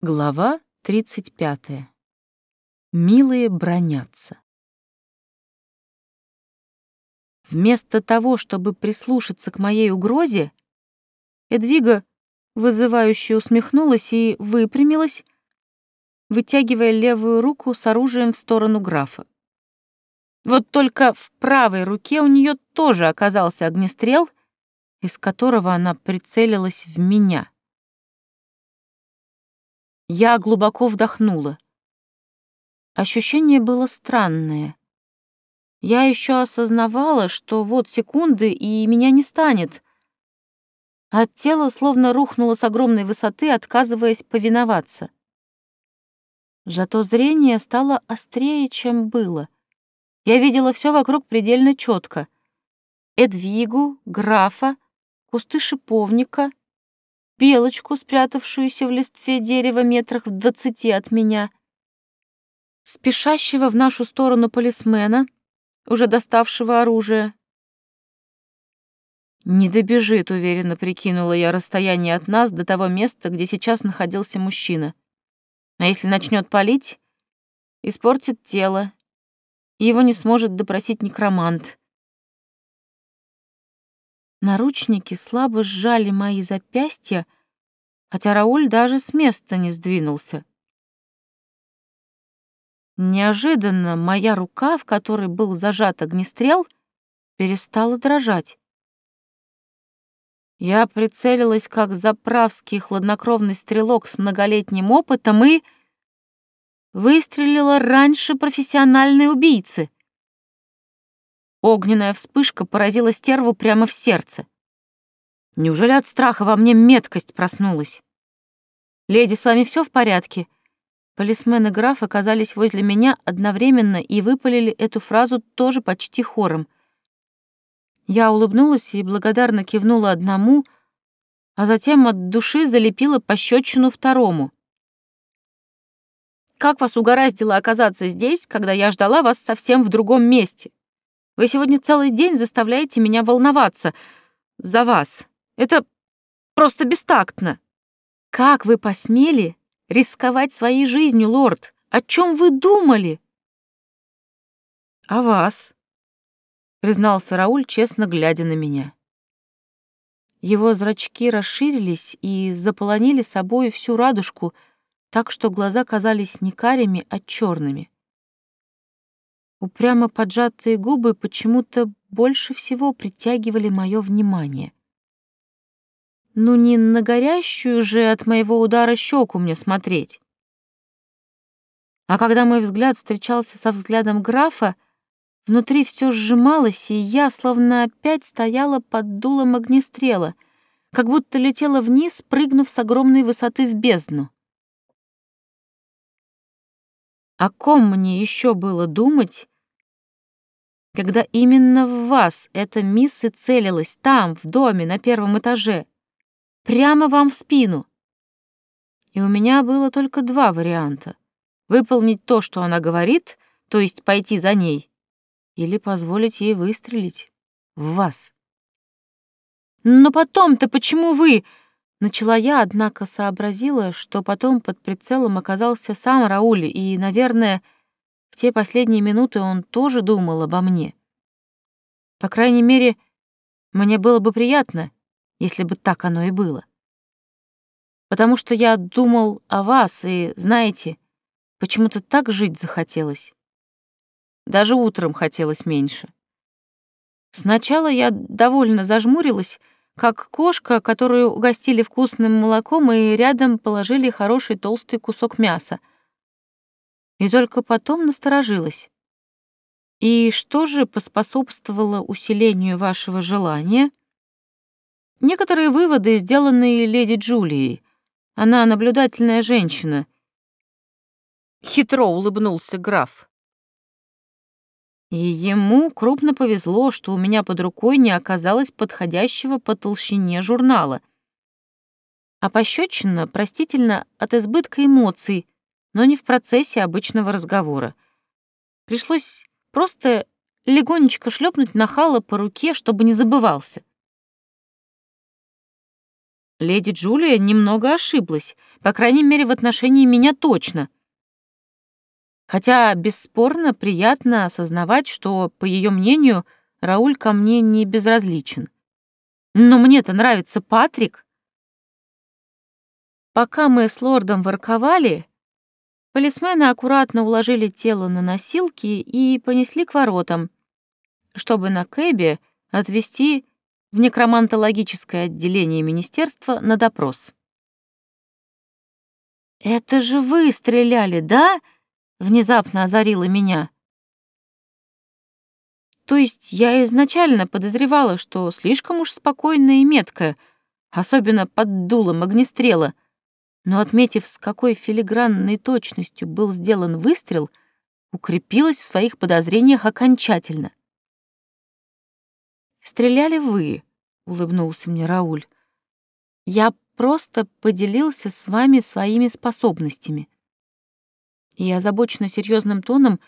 Глава 35. Милые бронятся. Вместо того, чтобы прислушаться к моей угрозе, Эдвига вызывающе усмехнулась и выпрямилась, вытягивая левую руку с оружием в сторону графа. Вот только в правой руке у нее тоже оказался огнестрел, из которого она прицелилась в меня. Я глубоко вдохнула. Ощущение было странное. Я еще осознавала, что вот секунды, и меня не станет. От тела словно рухнуло с огромной высоты, отказываясь повиноваться. Зато зрение стало острее, чем было. Я видела все вокруг предельно четко. Эдвигу, графа, кусты шиповника, белочку, спрятавшуюся в листве дерева метрах в двадцати от меня, спешащего в нашу сторону полисмена, уже доставшего оружие. «Не добежит», — уверенно прикинула я расстояние от нас до того места, где сейчас находился мужчина. А если начнет палить, испортит тело, и его не сможет допросить некромант. Наручники слабо сжали мои запястья, хотя Рауль даже с места не сдвинулся. Неожиданно моя рука, в которой был зажат огнестрел, перестала дрожать. Я прицелилась как заправский хладнокровный стрелок с многолетним опытом и выстрелила раньше профессиональной убийцы. Огненная вспышка поразила стерву прямо в сердце. Неужели от страха во мне меткость проснулась? «Леди, с вами все в порядке?» Полисмен и граф оказались возле меня одновременно и выпалили эту фразу тоже почти хором. Я улыбнулась и благодарно кивнула одному, а затем от души залепила пощечину второму. «Как вас угораздило оказаться здесь, когда я ждала вас совсем в другом месте?» Вы сегодня целый день заставляете меня волноваться за вас. Это просто бестактно. Как вы посмели рисковать своей жизнью, лорд? О чем вы думали? О вас, признался Рауль, честно глядя на меня. Его зрачки расширились и заполонили собой всю радужку, так что глаза казались не карими, а черными. Упрямо поджатые губы почему-то больше всего притягивали мое внимание. Ну не на горящую же от моего удара щеку мне смотреть. А когда мой взгляд встречался со взглядом графа, внутри все сжималось, и я словно опять стояла под дулом огнестрела, как будто летела вниз, прыгнув с огромной высоты в бездну. О ком мне еще было думать, когда именно в вас эта мисс и целилась там, в доме, на первом этаже? Прямо вам в спину. И у меня было только два варианта. Выполнить то, что она говорит, то есть пойти за ней, или позволить ей выстрелить в вас. «Но потом-то почему вы...» Начала я, однако сообразила, что потом под прицелом оказался сам Рауль, и, наверное, в те последние минуты он тоже думал обо мне. По крайней мере, мне было бы приятно, если бы так оно и было. Потому что я думал о вас, и, знаете, почему-то так жить захотелось. Даже утром хотелось меньше. Сначала я довольно зажмурилась, как кошка, которую угостили вкусным молоком и рядом положили хороший толстый кусок мяса. И только потом насторожилась. И что же поспособствовало усилению вашего желания? Некоторые выводы, сделанные леди Джулией. Она наблюдательная женщина. Хитро улыбнулся граф. И ему крупно повезло, что у меня под рукой не оказалось подходящего по толщине журнала. А пощечина простительно от избытка эмоций, но не в процессе обычного разговора. Пришлось просто легонечко шлепнуть нахала по руке, чтобы не забывался. Леди Джулия немного ошиблась, по крайней мере, в отношении меня точно. Хотя, бесспорно, приятно осознавать, что, по ее мнению, Рауль ко мне не безразличен. Но мне-то нравится Патрик. Пока мы с лордом ворковали, полисмены аккуратно уложили тело на носилки и понесли к воротам, чтобы на Кэбе отвезти в некромантологическое отделение министерства на допрос. «Это же вы стреляли, да?» — внезапно озарило меня. То есть я изначально подозревала, что слишком уж спокойная и меткая, особенно под дулом огнестрела, но, отметив, с какой филигранной точностью был сделан выстрел, укрепилась в своих подозрениях окончательно. «Стреляли вы», — улыбнулся мне Рауль. «Я просто поделился с вами своими способностями». И озабоченно серьезным тоном,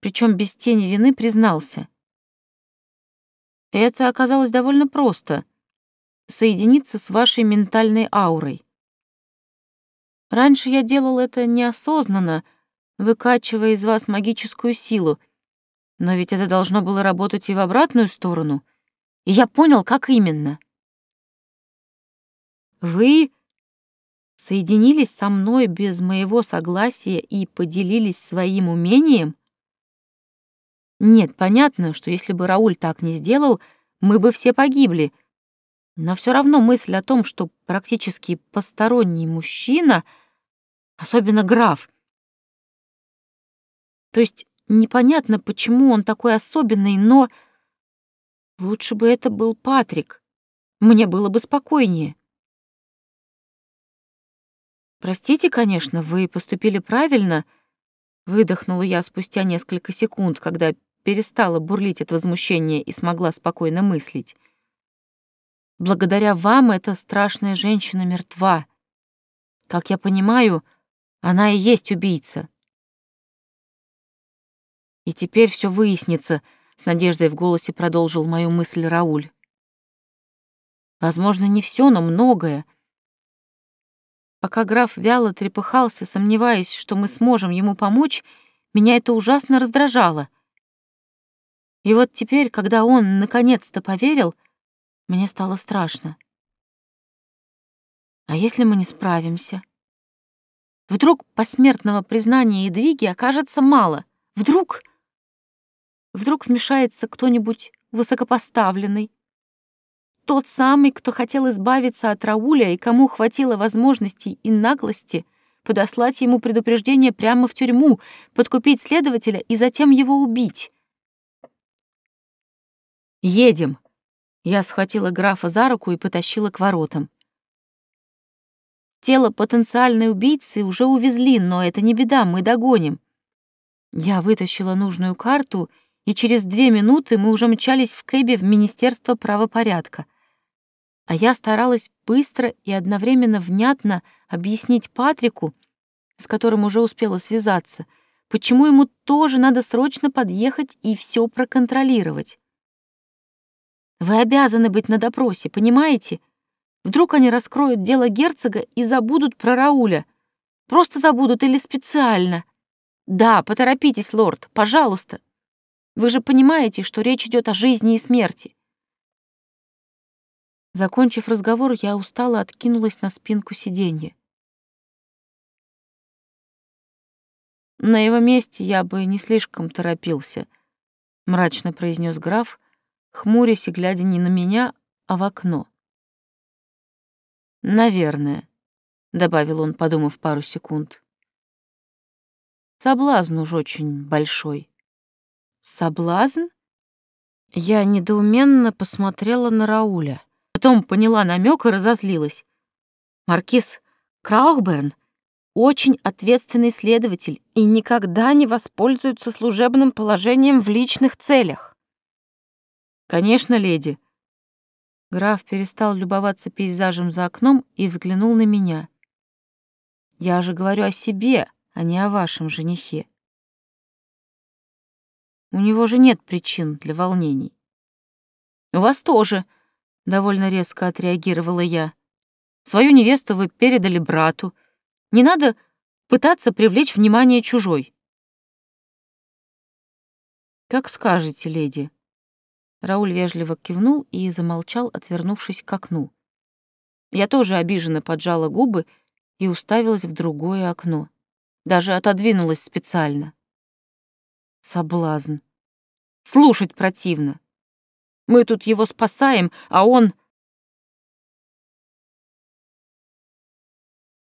причем без тени вины, признался. Это оказалось довольно просто — соединиться с вашей ментальной аурой. Раньше я делал это неосознанно, выкачивая из вас магическую силу, но ведь это должно было работать и в обратную сторону — и я понял, как именно. Вы соединились со мной без моего согласия и поделились своим умением? Нет, понятно, что если бы Рауль так не сделал, мы бы все погибли. Но все равно мысль о том, что практически посторонний мужчина, особенно граф, то есть непонятно, почему он такой особенный, но Лучше бы это был Патрик. Мне было бы спокойнее. Простите, конечно, вы поступили правильно, выдохнула я спустя несколько секунд, когда перестала бурлить от возмущения и смогла спокойно мыслить. Благодаря вам эта страшная женщина мертва. Как я понимаю, она и есть убийца. И теперь все выяснится — с надеждой в голосе продолжил мою мысль Рауль. Возможно, не все, но многое. Пока граф вяло трепыхался, сомневаясь, что мы сможем ему помочь, меня это ужасно раздражало. И вот теперь, когда он наконец-то поверил, мне стало страшно. А если мы не справимся? Вдруг посмертного признания и двиги окажется мало? Вдруг... Вдруг вмешается кто-нибудь высокопоставленный. Тот самый, кто хотел избавиться от Рауля и кому хватило возможностей и наглости подослать ему предупреждение прямо в тюрьму, подкупить следователя и затем его убить. «Едем!» Я схватила графа за руку и потащила к воротам. Тело потенциальной убийцы уже увезли, но это не беда, мы догоним. Я вытащила нужную карту и через две минуты мы уже мчались в кэбе в Министерство правопорядка. А я старалась быстро и одновременно внятно объяснить Патрику, с которым уже успела связаться, почему ему тоже надо срочно подъехать и все проконтролировать. Вы обязаны быть на допросе, понимаете? Вдруг они раскроют дело герцога и забудут про Рауля. Просто забудут или специально. Да, поторопитесь, лорд, пожалуйста. Вы же понимаете, что речь идет о жизни и смерти. Закончив разговор, я устало откинулась на спинку сиденья. На его месте я бы не слишком торопился, мрачно произнес граф, хмурясь и глядя не на меня, а в окно. Наверное, добавил он, подумав пару секунд. Соблазн уж очень большой. Соблазн? Я недоуменно посмотрела на Рауля. Потом поняла намек и разозлилась. Маркиз Краухберн очень ответственный следователь и никогда не воспользуется служебным положением в личных целях. Конечно, леди. Граф перестал любоваться пейзажем за окном и взглянул на меня. Я же говорю о себе, а не о вашем женихе. У него же нет причин для волнений. У вас тоже, довольно резко отреагировала я. Свою невесту вы передали брату. Не надо пытаться привлечь внимание чужой. Как скажете, леди. Рауль вежливо кивнул и замолчал, отвернувшись к окну. Я тоже обиженно поджала губы и уставилась в другое окно. Даже отодвинулась специально. Соблазн. Слушать противно. Мы тут его спасаем, а он